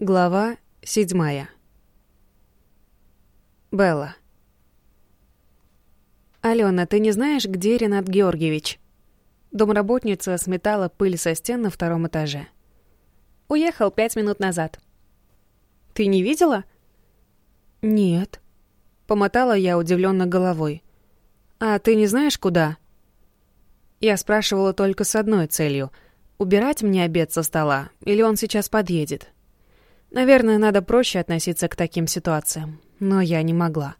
Глава седьмая. Белла. «Алена, ты не знаешь, где Ренат Георгиевич?» Домработница сметала пыль со стен на втором этаже. «Уехал пять минут назад». «Ты не видела?» «Нет», — помотала я удивленно головой. «А ты не знаешь, куда?» Я спрашивала только с одной целью — убирать мне обед со стола, или он сейчас подъедет. Наверное, надо проще относиться к таким ситуациям, но я не могла.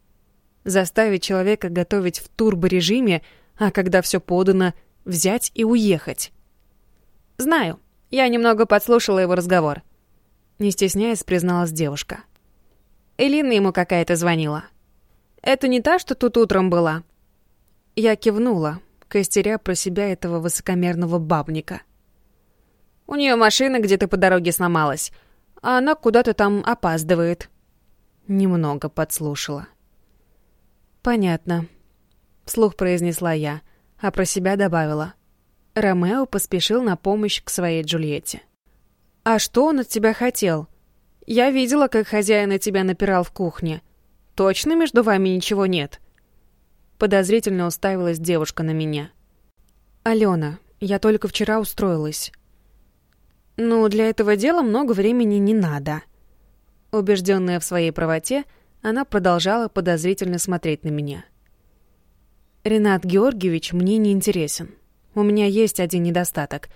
Заставить человека готовить в турборежиме, а когда все подано, взять и уехать. «Знаю. Я немного подслушала его разговор». Не стесняясь, призналась девушка. Элина ему какая-то звонила. «Это не та, что тут утром была?» Я кивнула, костеря про себя этого высокомерного бабника. «У нее машина где-то по дороге сломалась а она куда-то там опаздывает». Немного подслушала. «Понятно», — вслух произнесла я, а про себя добавила. Ромео поспешил на помощь к своей Джульетте. «А что он от тебя хотел? Я видела, как хозяин на тебя напирал в кухне. Точно между вами ничего нет?» Подозрительно уставилась девушка на меня. «Алена, я только вчера устроилась. Ну, для этого дела много времени не надо. Убежденная в своей правоте, она продолжала подозрительно смотреть на меня. Ренат Георгиевич мне не интересен. У меня есть один недостаток.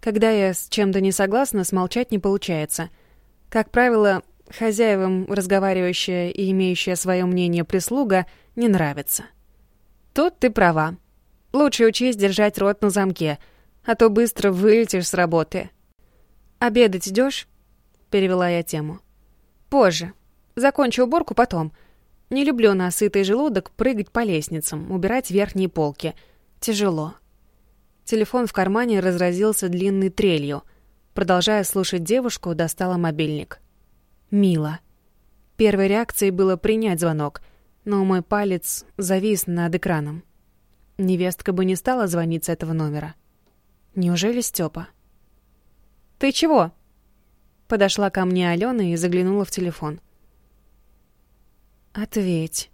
Когда я с чем-то не согласна, смолчать не получается. Как правило, хозяевам разговаривающая и имеющая свое мнение прислуга не нравится. Тут ты права. Лучше учись держать рот на замке, а то быстро вылетишь с работы. «Обедать идешь? перевела я тему. «Позже. Закончу уборку потом. Не люблю на сытый желудок прыгать по лестницам, убирать верхние полки. Тяжело». Телефон в кармане разразился длинной трелью. Продолжая слушать девушку, достала мобильник. «Мило». Первой реакцией было принять звонок, но мой палец завис над экраном. Невестка бы не стала звонить с этого номера. Неужели Степа? «Ты чего?» Подошла ко мне Алена и заглянула в телефон. «Ответь».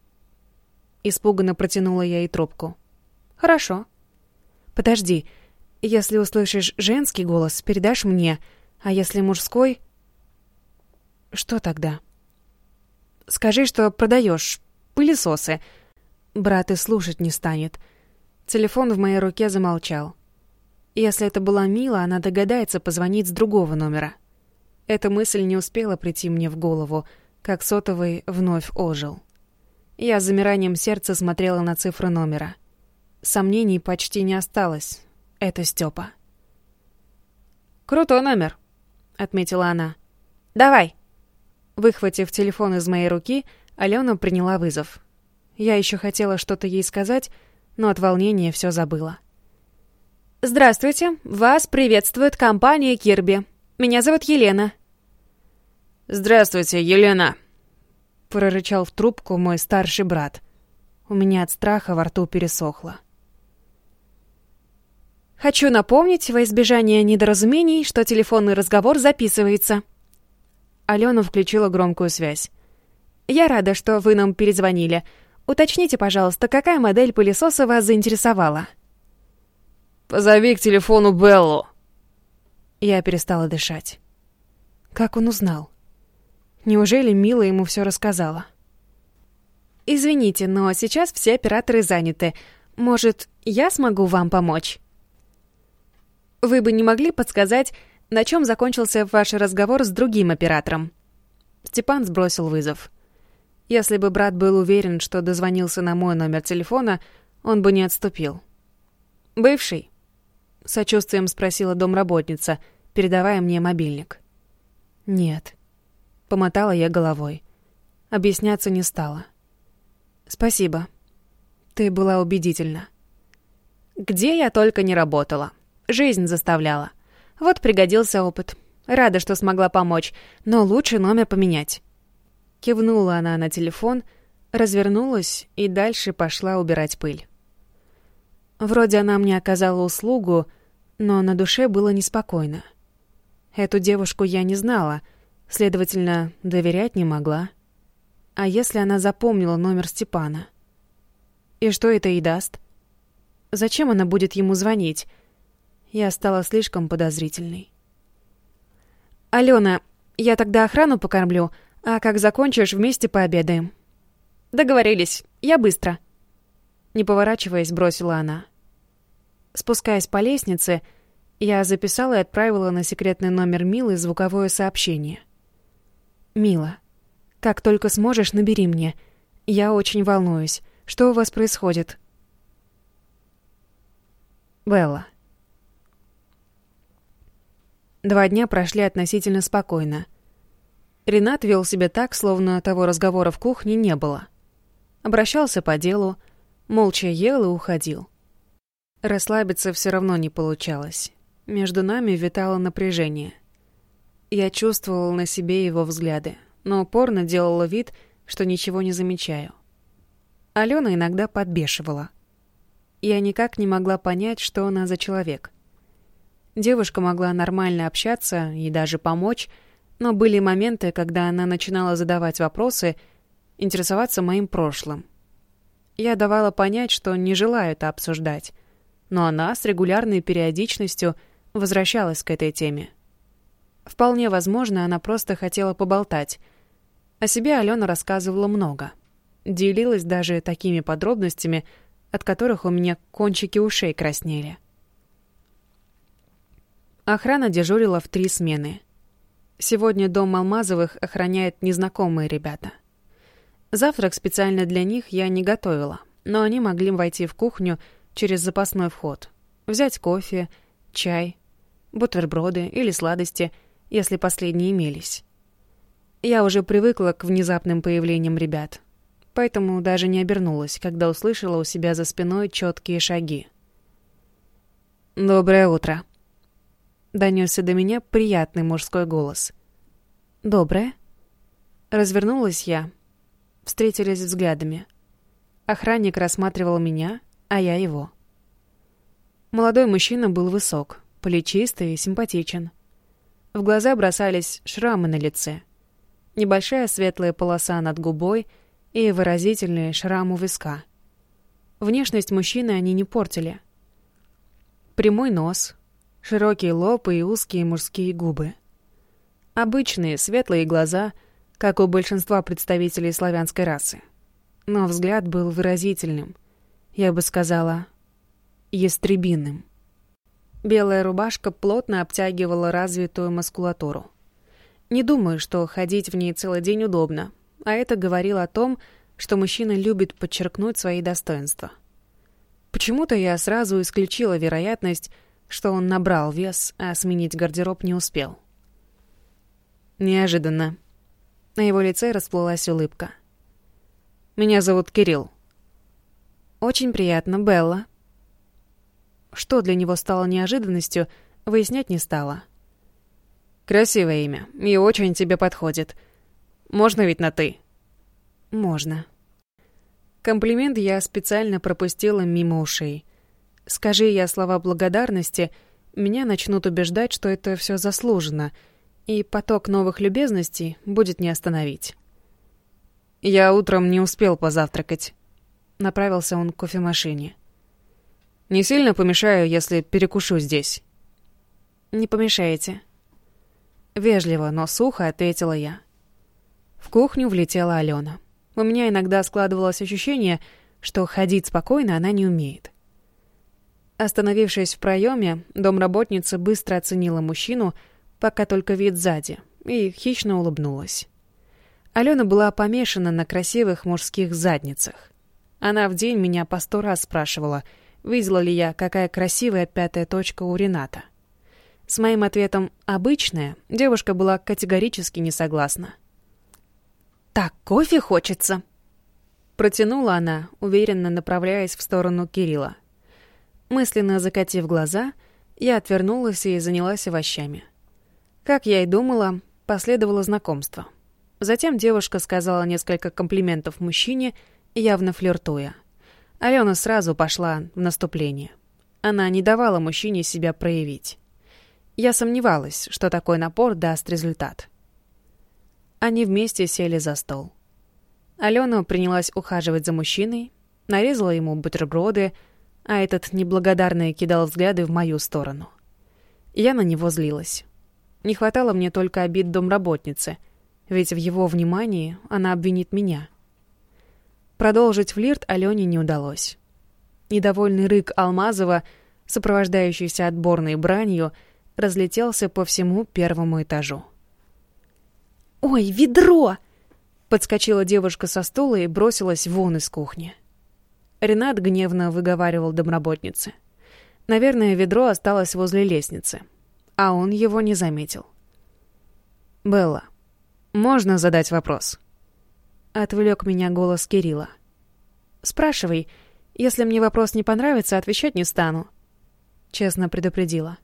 Испуганно протянула я ей трубку. «Хорошо». «Подожди. Если услышишь женский голос, передашь мне, а если мужской...» «Что тогда?» «Скажи, что продаешь пылесосы». Брат и слушать не станет. Телефон в моей руке замолчал. Если это была Мила, она догадается позвонить с другого номера. Эта мысль не успела прийти мне в голову, как сотовый вновь ожил. Я с замиранием сердца смотрела на цифры номера. Сомнений почти не осталось. Это Степа. «Крутой номер», — отметила она. «Давай». Выхватив телефон из моей руки, Алена приняла вызов. Я еще хотела что-то ей сказать, но от волнения все забыла. «Здравствуйте, вас приветствует компания Кирби. Меня зовут Елена». «Здравствуйте, Елена», — прорычал в трубку мой старший брат. У меня от страха во рту пересохло. «Хочу напомнить во избежание недоразумений, что телефонный разговор записывается». Алена включила громкую связь. «Я рада, что вы нам перезвонили. Уточните, пожалуйста, какая модель пылесоса вас заинтересовала?» «Позови к телефону Беллу». Я перестала дышать. Как он узнал? Неужели Мила ему все рассказала? «Извините, но сейчас все операторы заняты. Может, я смогу вам помочь?» «Вы бы не могли подсказать, на чем закончился ваш разговор с другим оператором?» Степан сбросил вызов. Если бы брат был уверен, что дозвонился на мой номер телефона, он бы не отступил. «Бывший?» — сочувствием спросила домработница, передавая мне мобильник. «Нет». Помотала я головой. Объясняться не стала. «Спасибо. Ты была убедительна». «Где я только не работала. Жизнь заставляла. Вот пригодился опыт. Рада, что смогла помочь, но лучше номер поменять». Кивнула она на телефон, развернулась и дальше пошла убирать пыль. Вроде она мне оказала услугу, но на душе было неспокойно. Эту девушку я не знала, Следовательно, доверять не могла. А если она запомнила номер Степана? И что это ей даст? Зачем она будет ему звонить? Я стала слишком подозрительной. «Алена, я тогда охрану покормлю, а как закончишь, вместе пообедаем». «Договорились. Я быстро». Не поворачиваясь, бросила она. Спускаясь по лестнице, я записала и отправила на секретный номер Милы звуковое сообщение. «Мила, как только сможешь, набери мне. Я очень волнуюсь. Что у вас происходит?» Белла. Два дня прошли относительно спокойно. Ренат вел себя так, словно того разговора в кухне не было. Обращался по делу, молча ел и уходил. Расслабиться все равно не получалось. Между нами витало напряжение. Я чувствовала на себе его взгляды, но упорно делала вид, что ничего не замечаю. Алена иногда подбешивала. Я никак не могла понять, что она за человек. Девушка могла нормально общаться и даже помочь, но были моменты, когда она начинала задавать вопросы, интересоваться моим прошлым. Я давала понять, что не желаю это обсуждать, но она с регулярной периодичностью возвращалась к этой теме. Вполне возможно, она просто хотела поболтать. О себе Алена рассказывала много. Делилась даже такими подробностями, от которых у меня кончики ушей краснели. Охрана дежурила в три смены. Сегодня дом Алмазовых охраняет незнакомые ребята. Завтрак специально для них я не готовила, но они могли войти в кухню через запасной вход, взять кофе, чай, бутерброды или сладости, если последние имелись. Я уже привыкла к внезапным появлениям ребят, поэтому даже не обернулась, когда услышала у себя за спиной четкие шаги. «Доброе утро», — донесся до меня приятный мужской голос. «Доброе?» Развернулась я. Встретились взглядами. Охранник рассматривал меня, а я его. Молодой мужчина был высок, плечистый и симпатичен. В глаза бросались шрамы на лице. Небольшая светлая полоса над губой и выразительные шрам у виска. Внешность мужчины они не портили. Прямой нос, широкий лоб и узкие мужские губы. Обычные светлые глаза, как у большинства представителей славянской расы. Но взгляд был выразительным, я бы сказала, ястребиным. Белая рубашка плотно обтягивала развитую мускулатуру. Не думаю, что ходить в ней целый день удобно, а это говорило о том, что мужчина любит подчеркнуть свои достоинства. Почему-то я сразу исключила вероятность, что он набрал вес, а сменить гардероб не успел. Неожиданно. На его лице расплылась улыбка. «Меня зовут Кирилл». «Очень приятно, Белла». Что для него стало неожиданностью, выяснять не стала. «Красивое имя, и очень тебе подходит. Можно ведь на «ты»?» «Можно». Комплимент я специально пропустила мимо ушей. Скажи я слова благодарности, меня начнут убеждать, что это все заслужено — и поток новых любезностей будет не остановить. «Я утром не успел позавтракать», — направился он к кофемашине. «Не сильно помешаю, если перекушу здесь?» «Не помешаете». Вежливо, но сухо ответила я. В кухню влетела Алена. У меня иногда складывалось ощущение, что ходить спокойно она не умеет. Остановившись в проеме, домработница быстро оценила мужчину — пока только вид сзади, и хищно улыбнулась. Алена была помешана на красивых мужских задницах. Она в день меня по сто раз спрашивала, видела ли я, какая красивая пятая точка у Рената. С моим ответом «обычная» девушка была категорически не согласна. «Так кофе хочется!» Протянула она, уверенно направляясь в сторону Кирилла. Мысленно закатив глаза, я отвернулась и занялась овощами. Как я и думала, последовало знакомство. Затем девушка сказала несколько комплиментов мужчине, явно флиртуя. Алена сразу пошла в наступление. Она не давала мужчине себя проявить. Я сомневалась, что такой напор даст результат. Они вместе сели за стол. Алена принялась ухаживать за мужчиной, нарезала ему бутерброды, а этот неблагодарный кидал взгляды в мою сторону. Я на него злилась. Не хватало мне только обид домработницы, ведь в его внимании она обвинит меня. Продолжить флирт Алене не удалось. Недовольный рык Алмазова, сопровождающийся отборной бранью, разлетелся по всему первому этажу. «Ой, ведро!» Подскочила девушка со стула и бросилась вон из кухни. Ренат гневно выговаривал домработнице. Наверное, ведро осталось возле лестницы, а он его не заметил. «Белла, можно задать вопрос?» Отвлек меня голос Кирилла. «Спрашивай. Если мне вопрос не понравится, отвечать не стану», — честно предупредила.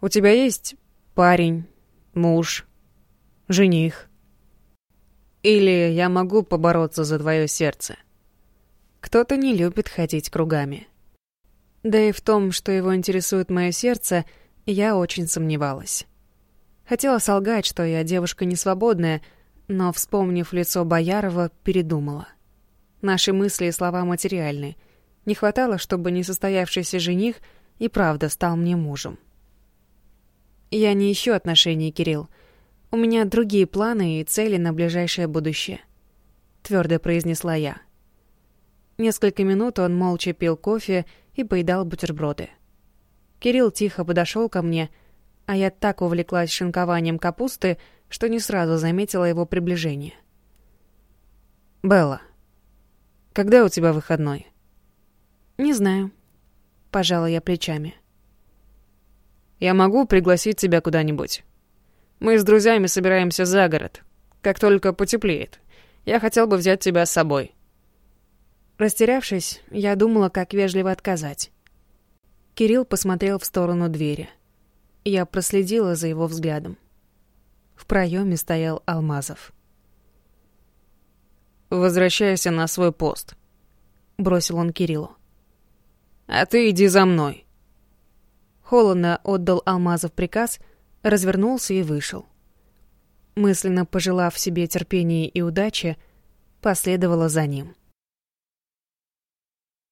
«У тебя есть парень, муж, жених?» Или я могу побороться за твое сердце. Кто-то не любит ходить кругами. Да и в том, что его интересует мое сердце, я очень сомневалась. Хотела солгать, что я девушка несвободная, но, вспомнив лицо Боярова, передумала. Наши мысли и слова материальны. Не хватало, чтобы несостоявшийся жених и правда стал мне мужем. Я не ищу отношений, Кирилл. У меня другие планы и цели на ближайшее будущее. Твердо произнесла я. Несколько минут он молча пил кофе и поедал бутерброды. Кирилл тихо подошел ко мне, а я так увлеклась шинкованием капусты, что не сразу заметила его приближение. «Белла, когда у тебя выходной?» «Не знаю», — пожала я плечами. «Я могу пригласить тебя куда-нибудь?» Мы с друзьями собираемся за город. Как только потеплеет. Я хотел бы взять тебя с собой». Растерявшись, я думала, как вежливо отказать. Кирилл посмотрел в сторону двери. Я проследила за его взглядом. В проеме стоял Алмазов. «Возвращайся на свой пост», — бросил он Кириллу. «А ты иди за мной». Холодно отдал Алмазов приказ — развернулся и вышел. Мысленно пожелав себе терпения и удачи, последовала за ним.